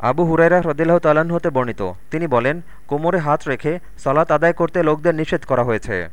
আবু হুরাইরা হ্রদিল্লাহ তালান হতে বর্ণিত। তিনি বলেন, কোমরে হাত রেখে সালাত আদায় করতে লোকদের নিষেধ করা হয়েছে।